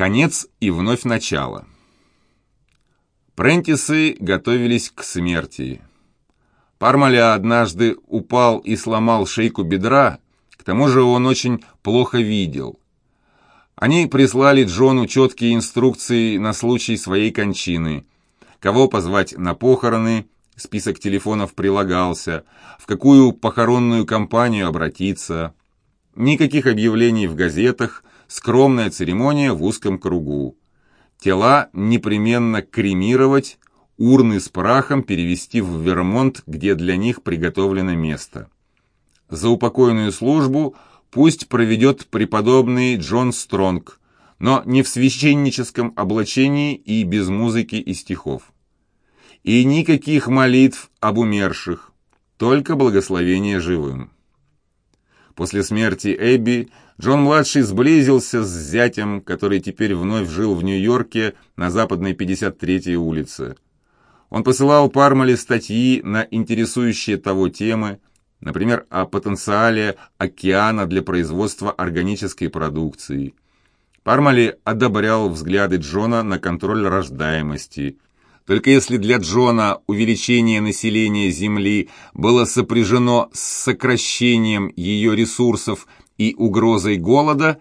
Конец и вновь начало. Прентисы готовились к смерти. Пармаля однажды упал и сломал шейку бедра, к тому же он очень плохо видел. Они прислали Джону четкие инструкции на случай своей кончины. Кого позвать на похороны, список телефонов прилагался, в какую похоронную компанию обратиться. Никаких объявлений в газетах, скромная церемония в узком кругу. Тела непременно кремировать, урны с прахом перевести в Вермонт, где для них приготовлено место. За упокойную службу – пусть проведет преподобный Джон Стронг, но не в священническом облачении и без музыки и стихов. И никаких молитв об умерших, только благословение живым. После смерти Эбби Джон-младший сблизился с зятем, который теперь вновь жил в Нью-Йорке на западной 53-й улице. Он посылал Пармале статьи на интересующие того темы, например, о потенциале океана для производства органической продукции. Пармали одобрял взгляды Джона на контроль рождаемости. Только если для Джона увеличение населения Земли было сопряжено с сокращением ее ресурсов и угрозой голода,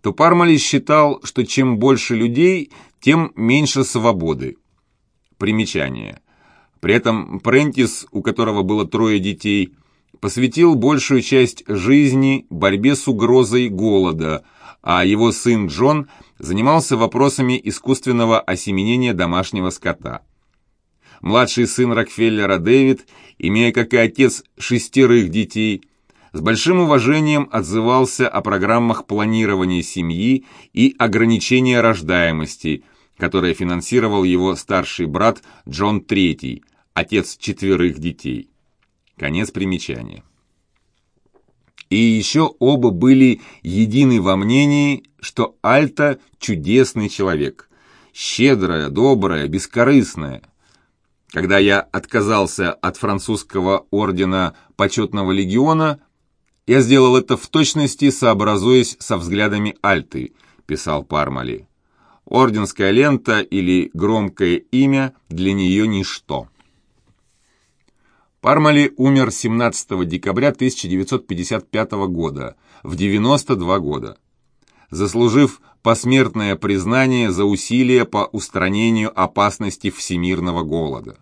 то Пармали считал, что чем больше людей, тем меньше свободы. Примечание. При этом Прентис, у которого было трое детей – посвятил большую часть жизни борьбе с угрозой голода, а его сын Джон занимался вопросами искусственного осеменения домашнего скота. Младший сын Рокфеллера Дэвид, имея как и отец шестерых детей, с большим уважением отзывался о программах планирования семьи и ограничения рождаемости, которые финансировал его старший брат Джон III, отец четверых детей. Конец примечания. И еще оба были едины во мнении, что Альта – чудесный человек. Щедрая, добрая, бескорыстная. Когда я отказался от французского ордена почетного легиона, я сделал это в точности, сообразуясь со взглядами Альты, писал Пармали. Орденская лента или громкое имя для нее ничто. Пармали умер 17 декабря 1955 года, в 92 года, заслужив посмертное признание за усилия по устранению опасности всемирного голода.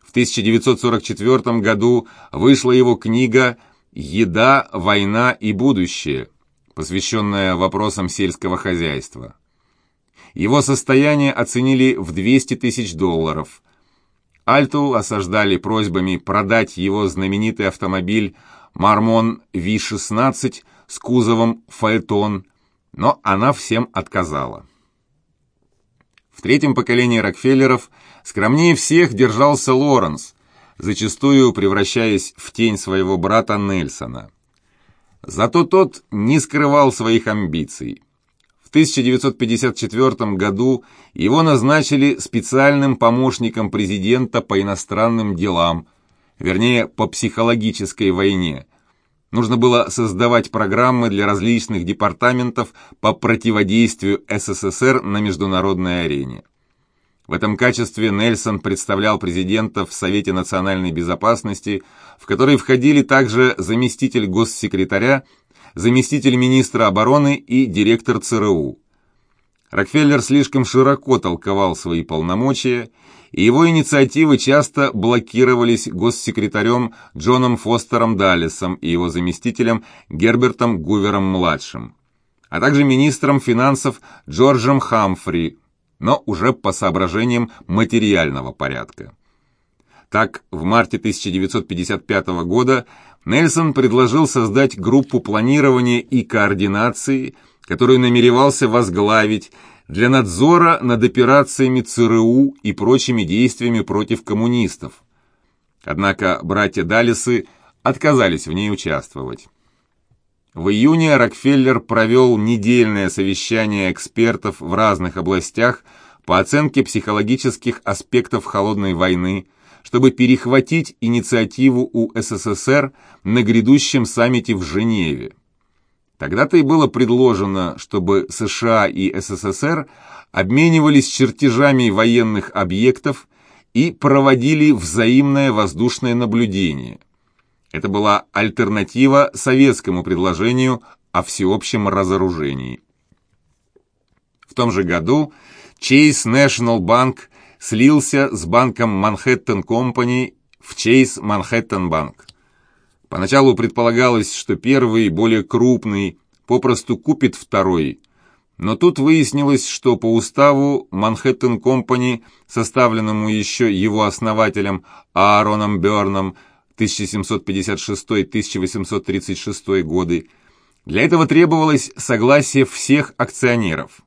В 1944 году вышла его книга «Еда, война и будущее», посвященная вопросам сельского хозяйства. Его состояние оценили в 200 тысяч долларов – Альту осаждали просьбами продать его знаменитый автомобиль «Мармон Ви-16» с кузовом «Фаэтон», но она всем отказала. В третьем поколении Рокфеллеров скромнее всех держался Лоренс, зачастую превращаясь в тень своего брата Нельсона. Зато тот не скрывал своих амбиций. В 1954 году его назначили специальным помощником президента по иностранным делам, вернее, по психологической войне. Нужно было создавать программы для различных департаментов по противодействию СССР на международной арене. В этом качестве Нельсон представлял президента в Совете национальной безопасности, в который входили также заместитель госсекретаря заместитель министра обороны и директор ЦРУ. Рокфеллер слишком широко толковал свои полномочия, и его инициативы часто блокировались госсекретарем Джоном Фостером Даллесом и его заместителем Гербертом Гувером-младшим, а также министром финансов Джорджем Хамфри, но уже по соображениям материального порядка. Так, в марте 1955 года Нельсон предложил создать группу планирования и координации, которую намеревался возглавить для надзора над операциями ЦРУ и прочими действиями против коммунистов. Однако братья Даллесы отказались в ней участвовать. В июне Рокфеллер провел недельное совещание экспертов в разных областях по оценке психологических аспектов холодной войны, чтобы перехватить инициативу у СССР на грядущем саммите в Женеве. Тогда-то и было предложено, чтобы США и СССР обменивались чертежами военных объектов и проводили взаимное воздушное наблюдение. Это была альтернатива советскому предложению о всеобщем разоружении. В том же году Chase National Bank слился с банком Manhattan Company в Chase Manhattan Bank. Поначалу предполагалось, что первый, более крупный, попросту купит второй, но тут выяснилось, что по уставу Манхэттен Компани, составленному еще его основателем Аароном Берном 1756-1836 годы, для этого требовалось согласие всех акционеров.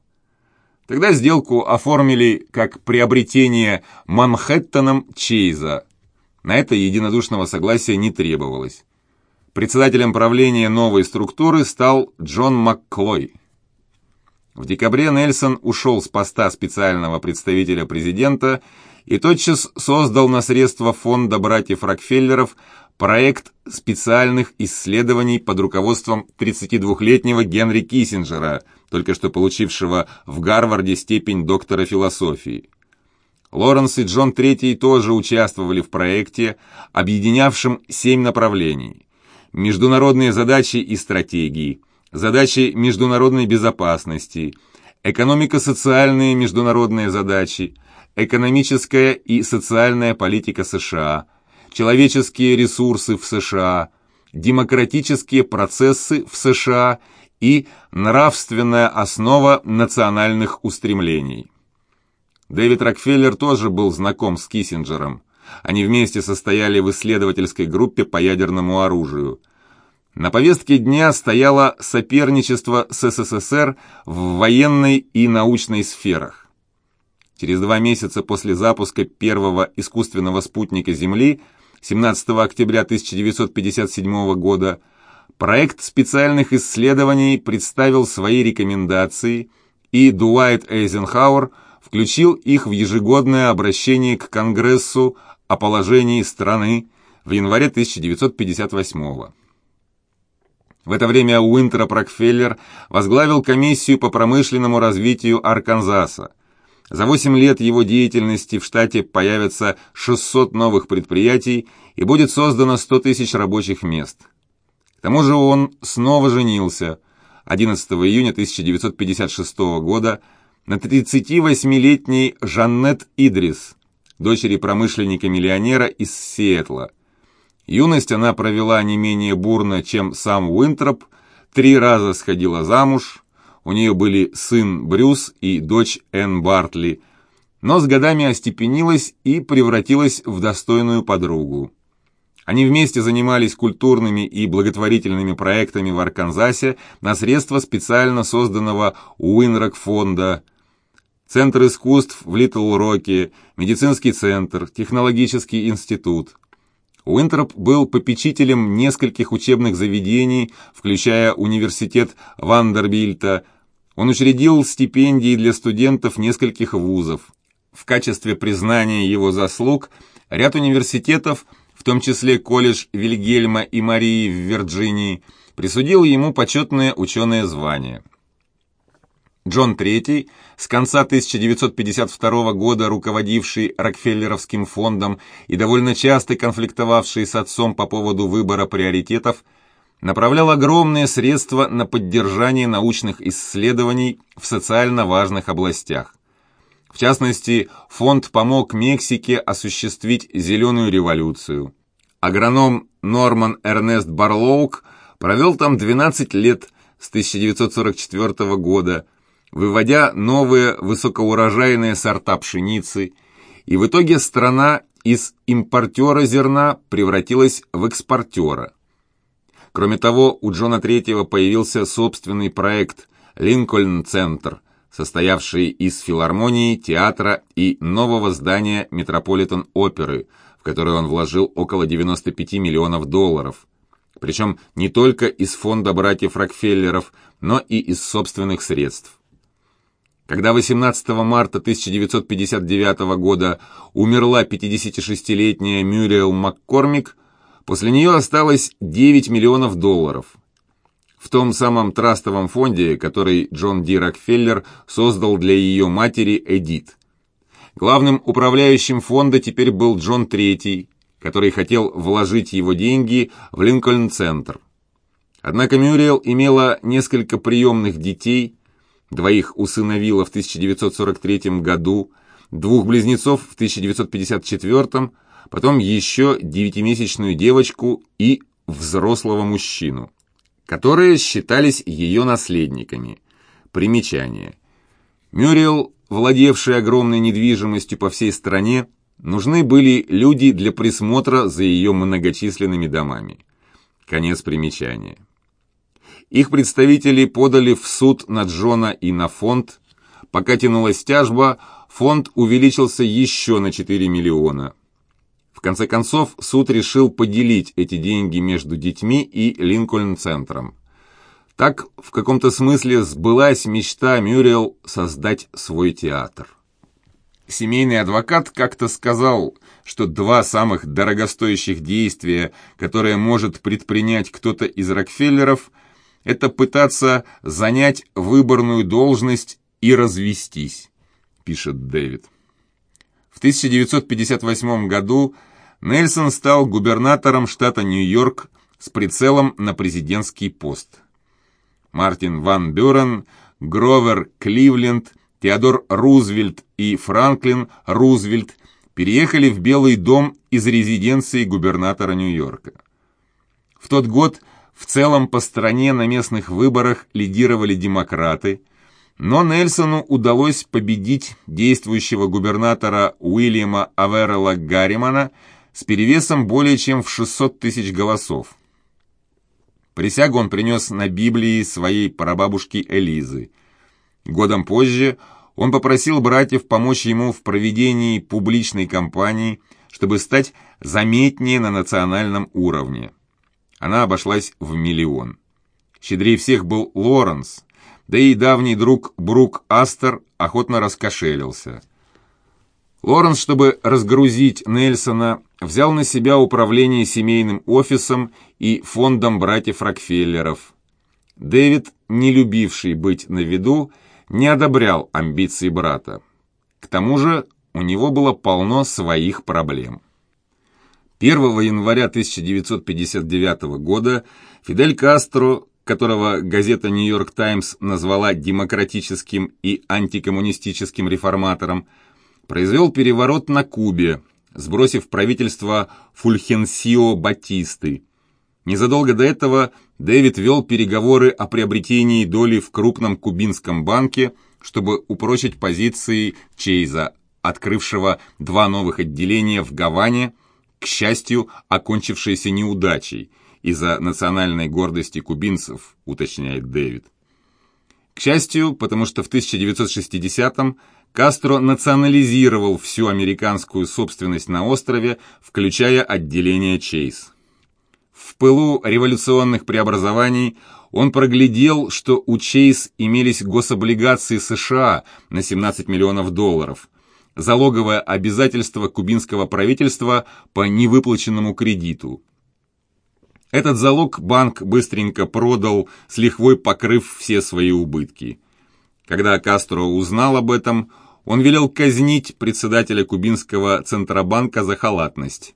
Тогда сделку оформили как приобретение Манхэттеном Чейза. На это единодушного согласия не требовалось. Председателем правления новой структуры стал Джон Макклой. В декабре Нельсон ушел с поста специального представителя президента и тотчас создал на средства фонда братьев Рокфеллеров проект специальных исследований под руководством 32-летнего Генри Киссинджера, только что получившего в Гарварде степень доктора философии. Лоренс и Джон III тоже участвовали в проекте, объединявшем семь направлений. Международные задачи и стратегии – задачи международной безопасности, экономико-социальные международные задачи, экономическая и социальная политика США, человеческие ресурсы в США, демократические процессы в США и нравственная основа национальных устремлений. Дэвид Рокфеллер тоже был знаком с Киссинджером. Они вместе состояли в исследовательской группе по ядерному оружию. На повестке дня стояло соперничество с СССР в военной и научной сферах. Через два месяца после запуска первого искусственного спутника Земли, 17 октября 1957 года, проект специальных исследований представил свои рекомендации, и Дуайт Эйзенхауэр включил их в ежегодное обращение к Конгрессу о положении страны в январе 1958 года. В это время Уинтроп Рокфеллер возглавил комиссию по промышленному развитию Арканзаса. За 8 лет его деятельности в штате появится 600 новых предприятий и будет создано 100 тысяч рабочих мест. К тому же он снова женился 11 июня 1956 года на 38-летней Жаннет Идрис, дочери промышленника-миллионера из Сиэтла. Юность она провела не менее бурно, чем сам Уинтроп, три раза сходила замуж, у нее были сын Брюс и дочь Энн Бартли, но с годами остепенилась и превратилась в достойную подругу. Они вместе занимались культурными и благотворительными проектами в Арканзасе на средства специально созданного Уинрок фонда, Центр искусств в Литл-Роке, медицинский центр, технологический институт. Уинтроп был попечителем нескольких учебных заведений, включая университет Вандербильта. Он учредил стипендии для студентов нескольких вузов. В качестве признания его заслуг ряд университетов, в том числе колледж Вильгельма и Марии в Вирджинии, присудил ему почетное ученое звание. Джон III, с конца 1952 года руководивший Рокфеллеровским фондом и довольно часто конфликтовавший с отцом по поводу выбора приоритетов, направлял огромные средства на поддержание научных исследований в социально важных областях. В частности, фонд помог Мексике осуществить «зеленую революцию». Агроном Норман Эрнест Барлоук провел там 12 лет с 1944 года – выводя новые высокоурожайные сорта пшеницы, и в итоге страна из импортера зерна превратилась в экспортера. Кроме того, у Джона Третьего появился собственный проект «Линкольн-центр», состоявший из филармонии, театра и нового здания Метрополитен-оперы, в которое он вложил около 95 миллионов долларов. Причем не только из фонда братьев Рокфеллеров, но и из собственных средств. Когда 18 марта 1959 года умерла 56-летняя Мюриэл Маккормик, после нее осталось 9 миллионов долларов. в том самом трастовом фонде, который Джон Ди Рокфеллер создал для ее матери Эдит. Главным управляющим фонда теперь был Джон Третий, который хотел вложить его деньги в Линкольн-центр. Однако Мюрриел имела несколько приемных детей, двоих усыновила в 1943 году, двух близнецов в 1954, потом еще девятимесячную девочку и взрослого мужчину, которые считались ее наследниками. Примечание. Мюрриел, владевший огромной недвижимостью по всей стране, нужны были люди для присмотра за ее многочисленными домами. Конец примечания. Их представители подали в суд на Джона и на фонд. Пока тянулась тяжба, фонд увеличился еще на 4 миллиона. В конце концов, суд решил поделить эти деньги между детьми и Линкольн-центром. Так, в каком-то смысле, сбылась мечта Мюрриел создать свой театр. Семейный адвокат как-то сказал, что два самых дорогостоящих действия, которые может предпринять кто-то из Рокфеллеров, это пытаться занять выборную должность и развестись, пишет Дэвид. В 1958 году Нельсон стал губернатором штата Нью-Йорк с прицелом на президентский пост. Мартин Ван Бюрен, Гровер Кливленд, Теодор Рузвельт и Франклин Рузвельт переехали в Белый дом из резиденции губернатора Нью-Йорка. В тот год в целом по стране на местных выборах лидировали демократы, но Нельсону удалось победить действующего губернатора Уильяма Аверелла Гарримана с перевесом более чем в 600 тысяч голосов. Присягу он принес на Библии своей прабабушки Элизы. Годом позже он попросил братьев помочь ему в проведении публичной кампании, чтобы стать заметнее на национальном уровне. Она обошлась в миллион. Щедрее всех был Лоренс, да и давний друг Брук Астер охотно раскошелился. Лоренс, чтобы разгрузить Нельсона, взял на себя управление семейным офисом и фондом братьев Рокфеллеров. Дэвид, не любивший быть на виду, не одобрял амбиции брата. К тому же у него было полно своих проблем. 1 января 1959 года Фидель Кастро, которого газета «Нью-Йорк Таймс» назвала демократическим и антикоммунистическим реформатором, произвел переворот на Кубе, сбросив правительство Фульхенсио Батисты. Незадолго до этого Дэвид вел переговоры о приобретении доли в крупном кубинском банке, чтобы упрочить позиции Чейза, открывшего два новых отделения в Гаване – к счастью, окончившейся неудачей из-за национальной гордости кубинцев, уточняет Дэвид. К счастью, потому что в 1960-м Кастро национализировал всю американскую собственность на острове, включая отделение Чейз. В пылу революционных преобразований он проглядел, что у Чейз имелись гособлигации США на 17 миллионов долларов – залоговое обязательство кубинского правительства по невыплаченному кредиту. Этот залог банк быстренько продал, с лихвой покрыв все свои убытки. Когда Кастро узнал об этом, он велел казнить председателя кубинского Центробанка за халатность.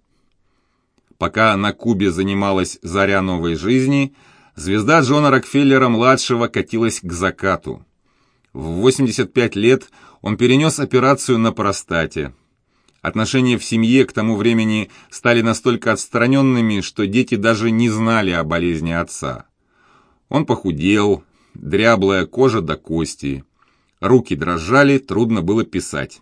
Пока на Кубе занималась заря новой жизни, звезда Джона Рокфеллера-младшего катилась к закату. В 85 лет он перенес операцию на простате. Отношения в семье к тому времени стали настолько отстраненными, что дети даже не знали о болезни отца. Он похудел, дряблая кожа до кости. Руки дрожали, трудно было писать.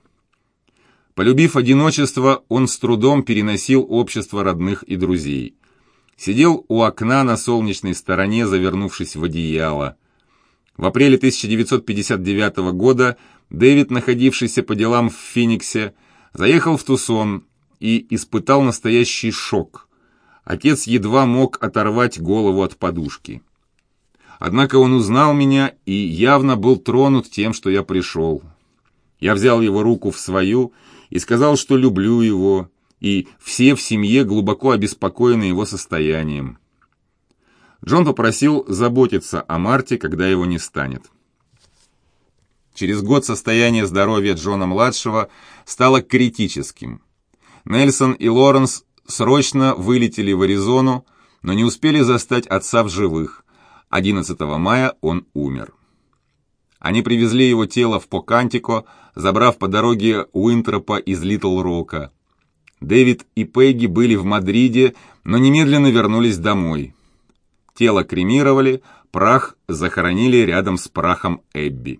Полюбив одиночество, он с трудом переносил общество родных и друзей. Сидел у окна на солнечной стороне, завернувшись в одеяло. В апреле 1959 года Дэвид, находившийся по делам в Фениксе, заехал в Тусон и испытал настоящий шок. Отец едва мог оторвать голову от подушки. Однако он узнал меня и явно был тронут тем, что я пришел. Я взял его руку в свою и сказал, что люблю его, и все в семье глубоко обеспокоены его состоянием. Джон попросил заботиться о Марте, когда его не станет. Через год состояние здоровья Джона-младшего стало критическим. Нельсон и Лоренс срочно вылетели в Аризону, но не успели застать отца в живых. 11 мая он умер. Они привезли его тело в Покантико, забрав по дороге Уинтропа из Литл-Рока. Дэвид и Пегги были в Мадриде, но немедленно вернулись домой. Тело кремировали, прах захоронили рядом с прахом Эбби.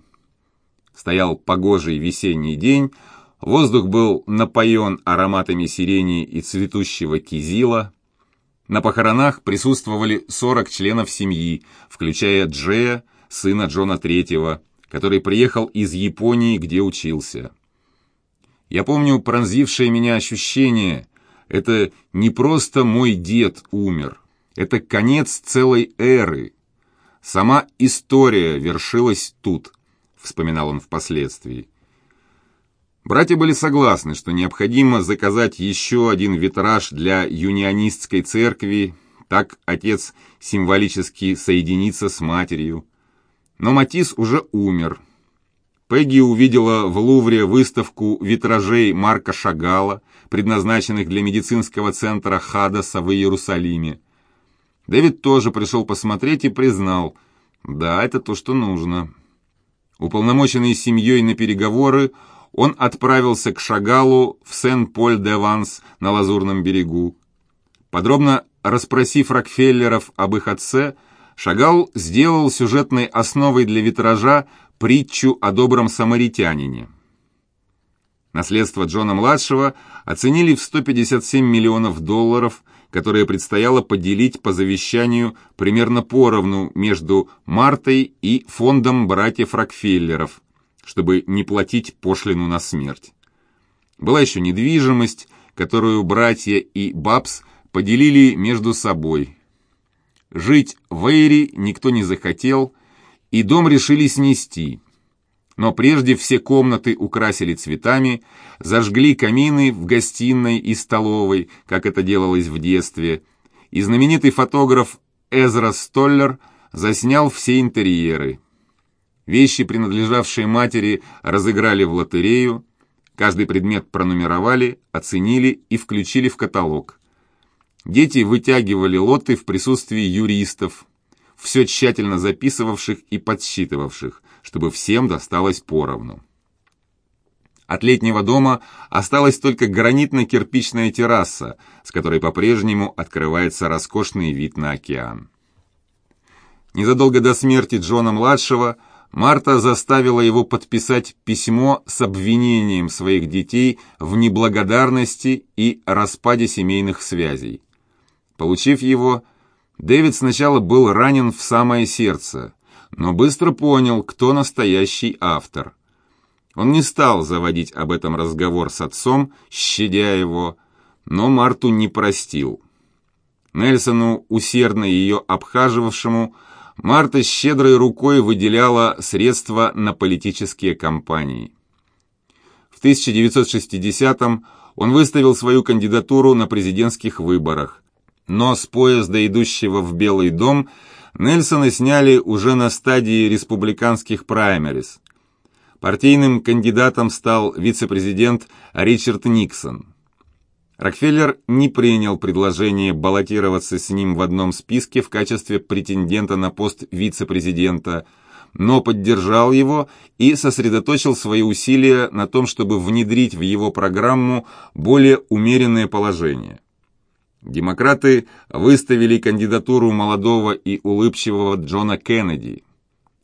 Стоял погожий весенний день, воздух был напоен ароматами сирени и цветущего кизила. На похоронах присутствовали 40 членов семьи, включая Джея, сына Джона Третьего, который приехал из Японии, где учился. Я помню пронзившее меня ощущение, это не просто мой дед умер, это конец целой эры. Сама история вершилась тут, вспоминал он впоследствии. Братья были согласны, что необходимо заказать еще один витраж для юнионистской церкви, так отец символически соединится с матерью. Но Матис уже умер, Пегги увидела в Лувре выставку витражей Марка Шагала, предназначенных для медицинского центра Хадаса в Иерусалиме. Дэвид тоже пришел посмотреть и признал, да, это то, что нужно. Уполномоченный семьей на переговоры, он отправился к Шагалу в Сен-Поль-де-Ванс на Лазурном берегу. Подробно расспросив Рокфеллеров об их отце, Шагал сделал сюжетной основой для витража притчу о добром самаритянине. Наследство Джона-младшего оценили в 157 миллионов долларов, которые предстояло поделить по завещанию примерно поровну между Мартой и фондом братьев Рокфеллеров, чтобы не платить пошлину на смерть. Была еще недвижимость, которую братья и Бабс поделили между собой. Жить в Эйри никто не захотел, и дом решили снести. Но прежде все комнаты украсили цветами, зажгли камины в гостиной и столовой, как это делалось в детстве, и знаменитый фотограф Эзра Столлер заснял все интерьеры. Вещи, принадлежавшие матери, разыграли в лотерею, каждый предмет пронумеровали, оценили и включили в каталог. Дети вытягивали лоты в присутствии юристов, все тщательно записывавших и подсчитывавших, чтобы всем досталось поровну. От летнего дома осталась только гранитно-кирпичная терраса, с которой по-прежнему открывается роскошный вид на океан. Незадолго до смерти Джона-младшего Марта заставила его подписать письмо с обвинением своих детей в неблагодарности и распаде семейных связей. Получив его, Дэвид сначала был ранен в самое сердце, но быстро понял, кто настоящий автор. Он не стал заводить об этом разговор с отцом, щадя его, но Марту не простил. Нельсону, усердно ее обхаживавшему, Марта щедрой рукой выделяла средства на политические кампании. В 1960-м он выставил свою кандидатуру на президентских выборах, но с поезда, идущего в Белый дом, Нельсона сняли уже на стадии республиканских праймерис. Партийным кандидатом стал вице-президент Ричард Никсон. Рокфеллер не принял предложение баллотироваться с ним в одном списке в качестве претендента на пост вице-президента, но поддержал его и сосредоточил свои усилия на том, чтобы внедрить в его программу более умеренное положение. Демократы выставили кандидатуру молодого и улыбчивого Джона Кеннеди.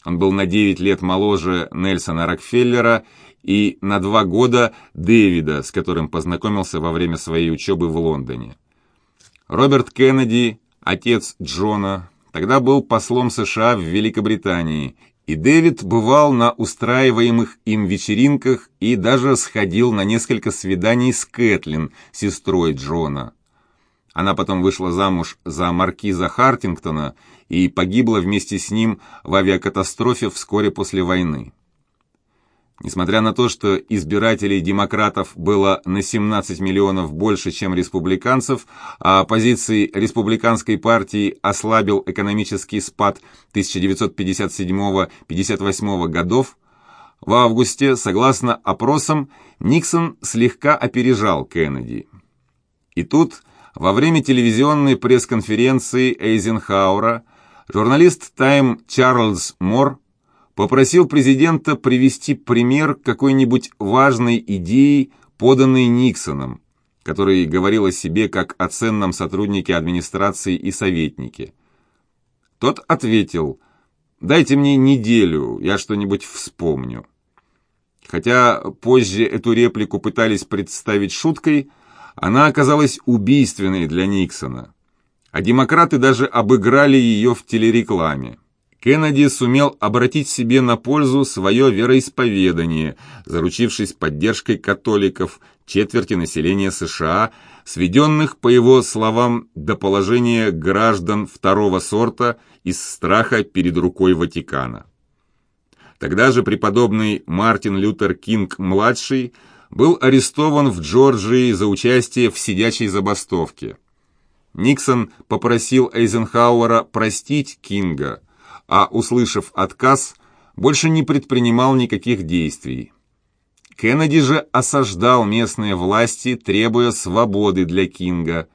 Он был на 9 лет моложе Нельсона Рокфеллера и на два года Дэвида, с которым познакомился во время своей учебы в Лондоне. Роберт Кеннеди, отец Джона, тогда был послом США в Великобритании, и Дэвид бывал на устраиваемых им вечеринках и даже сходил на несколько свиданий с Кэтлин, сестрой Джона. Она потом вышла замуж за маркиза Хартингтона и погибла вместе с ним в авиакатастрофе вскоре после войны. Несмотря на то, что избирателей демократов было на 17 миллионов больше, чем республиканцев, а позиции республиканской партии ослабил экономический спад 1957-58 годов, в августе, согласно опросам, Никсон слегка опережал Кеннеди. И тут, во время телевизионной пресс-конференции Эйзенхауэра, журналист Time Чарльз Мор попросил президента привести пример какой-нибудь важной идеи, поданной Никсоном, который говорил о себе как о ценном сотруднике администрации и советнике. Тот ответил, «Дайте мне неделю, я что-нибудь вспомню». Хотя позже эту реплику пытались представить шуткой, она оказалась убийственной для Никсона. А демократы даже обыграли ее в телерекламе. Кеннеди сумел обратить себе на пользу свое вероисповедание, заручившись поддержкой католиков, четверти населения США, сведенных, по его словам, до положения граждан второго сорта из страха перед рукой Ватикана. Тогда же преподобный Мартин Лютер Кинг-младший был арестован в Джорджии за участие в сидячей забастовке. Никсон попросил Эйзенхауэра простить Кинга, а, услышав отказ, больше не предпринимал никаких действий. Кеннеди же осаждал местные власти, требуя свободы для Кинга,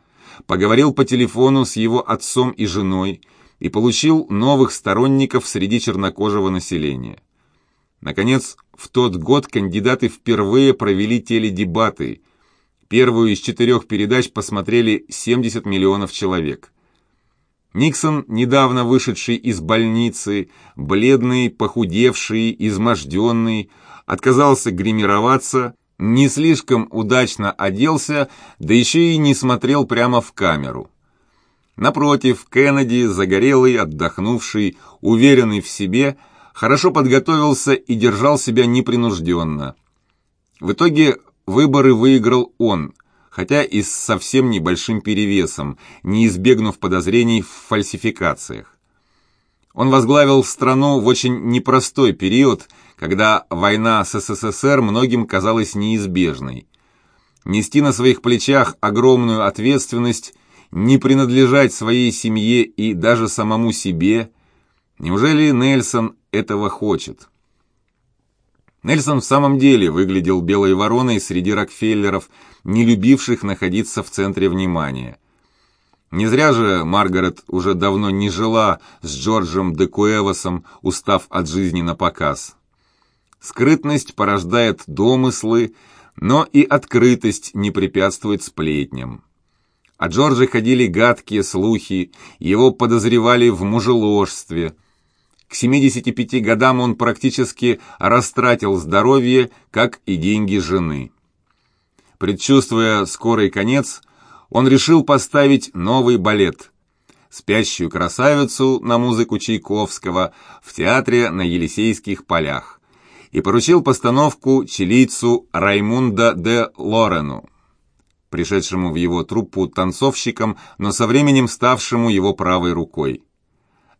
поговорил по телефону с его отцом и женой и получил новых сторонников среди чернокожего населения. Наконец, в тот год кандидаты впервые провели теледебаты. Первую из четырех передач посмотрели 70 миллионов человек. Никсон, недавно вышедший из больницы, бледный, похудевший, изможденный, отказался гримироваться, не слишком удачно оделся, да еще и не смотрел прямо в камеру. Напротив, Кеннеди, загорелый, отдохнувший, уверенный в себе – хорошо подготовился и держал себя непринужденно. В итоге выборы выиграл он, хотя и с совсем небольшим перевесом, не избегнув подозрений в фальсификациях. Он возглавил страну в очень непростой период, когда война с СССР многим казалась неизбежной. Нести на своих плечах огромную ответственность, не принадлежать своей семье и даже самому себе – Неужели Нельсон этого хочет? Нельсон в самом деле выглядел белой вороной среди Рокфеллеров, не любивших находиться в центре внимания. Не зря же Маргарет уже давно не жила с Джорджем де Куэвасом, устав от жизни на показ. Скрытность порождает домыслы, но и открытость не препятствует сплетням. О Джордже ходили гадкие слухи, его подозревали в мужеложстве – к 75 годам он практически растратил здоровье, как и деньги жены. Предчувствуя скорый конец, он решил поставить новый балет «Спящую красавицу» на музыку Чайковского в театре на Елисейских полях и поручил постановку чилийцу Раймунда де Лорену, пришедшему в его труппу танцовщиком, но со временем ставшему его правой рукой.